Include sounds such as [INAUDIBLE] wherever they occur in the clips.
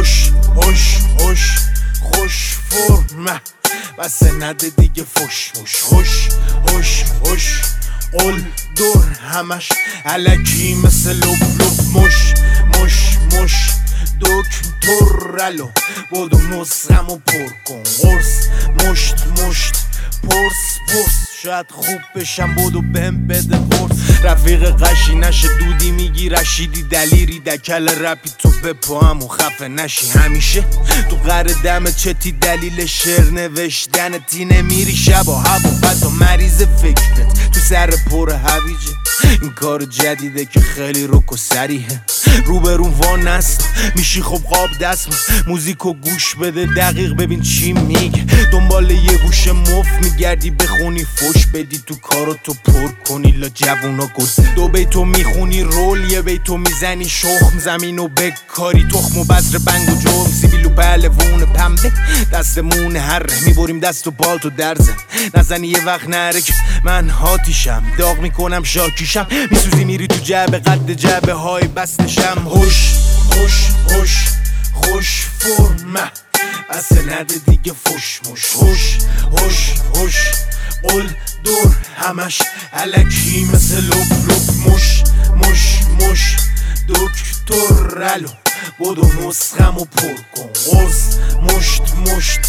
خوش خوش خوش خوش فرمه. بس نده دیگه فش مش خوش خوش خوش. قل دور همش علکی مثل لب لب مش مش مش. دکتر رلو بودو نسخم و پر کن قرص مشت مشت. شاید خوب بشم بودو بهم بده قرص رفیق قشی نشه دودی میگی رشیدی دلیری دکل رپی. تو به پاهم و خفه نشی. همیشه تو قر دم چتی دلیل شعر نوشتن تی نمیری شب و هوا و مریض فکرت. تو سر پر هویجه. این کار جدیده که خیلی رک و سریحه. روبرون وان است. میشی خب قاب دست. موزیکو گوش بده. دقیق ببین چی میگه. دنبال یه گوش مف میگردی بخونی. فش بدی تو کارو تو پر کنی. لا جوونا گل دو بیتو می‌خونی. رول یه بیتو می‌زنی. شخم زمین و بکاری. تخم و بذر بنگ و جرم. سیبیل و پهلوون پنبه. دستمون هر. می‌بریم دست و پال تو درزن نزنی یه وقت نره که من هاتیشم داغ می‌کنم شاکیشم میسوزی میری تو جعبه قد جعبه های بستشم خوش خوش خوش خوش فرمه بس نده دیگه فش مش خوش خوش خوش قل دور همش. علکی مثل لب لب مش مش مش دکتر رلو. بودو نسخم و پر کن. قرص مشت مشت.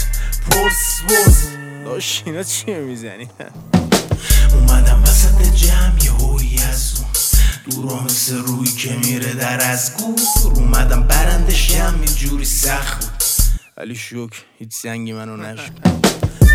پرس پرس. داشت اینا چیه می‌زنی؟ اومدم وسط جمع یه از اون دورا مثل روی که میره در از گور. اومدم برندشم یه جوری سخت ولی شوک هیچ سنگی منو [LAUGHS] نشد.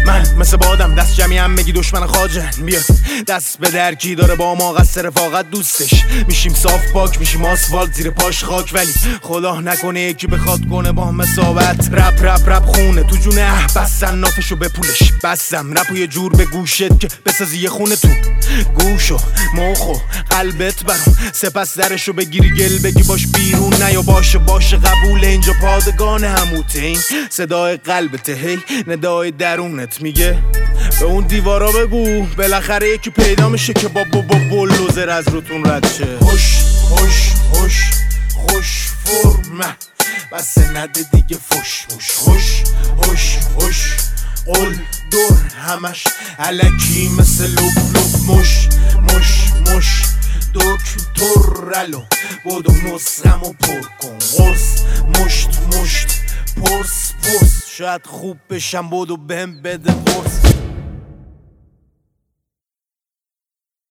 من مثل بادم دست جمعی هم میگی دشمن خاجن بیاد دست به درکی داره با ما قصد رفاقت دوستش. میشیم صاف پاک میشیم آسفالت زیر پاش خاک. ولی خدا نکنه یکی بخواد کنه با مسابت رپ رپ رپ خونه تو جونه. اه بستن نافشو به پولش. بستم رپ یه جور به گوشت که بسازی یه خونه تو. گوشو مخو قلبت برام. سپس درشو بگیری گل بگی باش بیرون نیا. باشه باشه قبول. اینجا پادگان هموته این صدای قلبته هی ندای درونت میگه. به اون دیوارا بگو بالاخره یکی پیدا میشه که با با با بلوزر از روتون رد شه. خوش خوش خوش خوش فرمه. بس نده دیگه فش مش خوش خوش خوش قل دور همش. علکی مثل لب لب مش مش مش. دکتر رلو بودو نسخم و پر کن. قرص مشت مشت. پرس پرس. شاید خوب بشم بودو بهم بده قرص